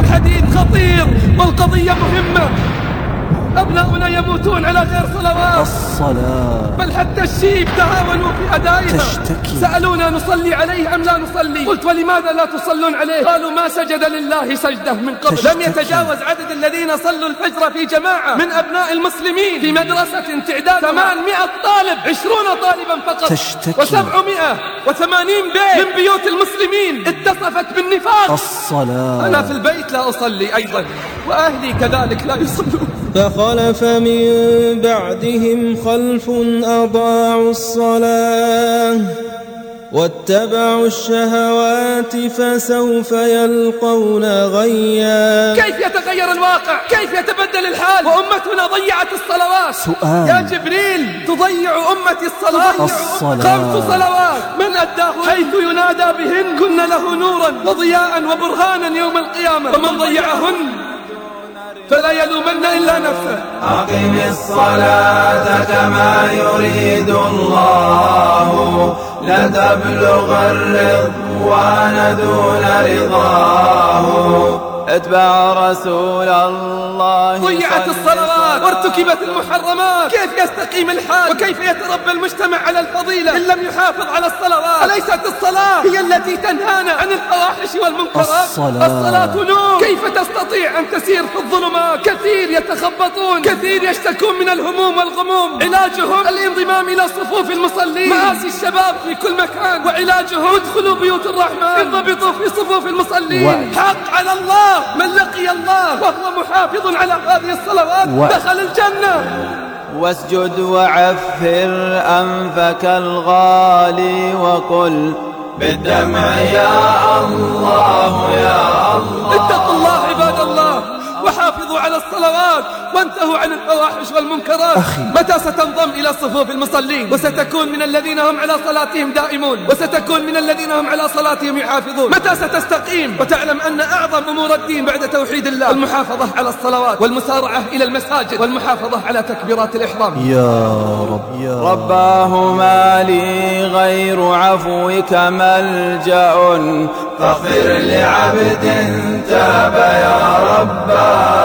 الحديث خطير والقضية مهمة. أبناؤنا يموتون على غير صلوات. الصلاة. بل حتى الشيب تهاونوا في أدائها. تشتكي. سألونا نصلي عليه أم لا نصلي؟ قلت ولماذا لا تصلون عليه؟ قالوا ما سجد لله سجدة من قبل. تشتكي. لم يتجاوز عدد الذين صلوا الفجر في جماعة من أبناء المسلمين في مدرسة تعداد 800 طالب 20 طالبا فقط. تشتكي. و780 بيت من بيوت المسلمين اتصفت بالنفاق. الصلاة. أنا في البيت لا أصلي أيضا وأهلي كذلك لا يصلون. فخلف من بعدهم خلف أضاعوا الصلاة واتبعوا الشهوات فسوف يلقون غيا. كيف يتغير الواقع؟ كيف يتبدل الحال؟ وأمتنا ضيعت الصلوات. سؤال. يا جبريل تضيع أمتي الصلاة الصلاة. خمس صلوات. من أداه حيث ينادى بهن كن له نورا وضياء وبرهانا يوم القيامة. ومن ضيعهن؟ فلا يلومن إلا نفسه. أقم الصلاة كما يريد الله. لتبلغ الرضوان دون رضاه. اتبع رسول الله ضيعت صل الصلوات. وارتكبت المحرمات. كيف يستقيم الحال؟ وكيف يتربى المجتمع على الفضيلة؟ إن لم يحافظ على الصلوات. أليست الصلاة هي التي تنهانا عن الفواحش والمنكرات؟ الصلاة. الصلاة نور. كيف تستطيع أن تسير في الظلمات؟ كثير يتخبطون. كثير يشتكون من الهموم والغموم. علاجهم الانضمام إلى صفوف المصلين. مآسي الشباب في كل مكان. وعلاجهم ادخلوا بيوت الرحمن. انضبطوا في صفوف المصلين. حق على الله. من لقي الله وهو محافظ على هذه الصلوات وعد. دخل الجنة واسجد وعفر أنفك الغالي وقل بالدمع يا الله الصلوات وانتهوا عن الفواحش والمنكرات. أخي. متى ستنضم إلى صفوف المصلين؟ وستكون من الذين هم على صلاتهم دائمون. وستكون من الذين هم على صلاتهم يحافظون. متى ستستقيم؟ وتعلم أن أعظم أمور الدين بعد توحيد الله. المحافظة على الصلوات والمسارعة إلى المساجد. والمحافظة على تكبيرات الإحرام. يا رب. يا رب. رباه ما لي غير عفوك ملجأ. فاغفر لعبد تاب يا رباه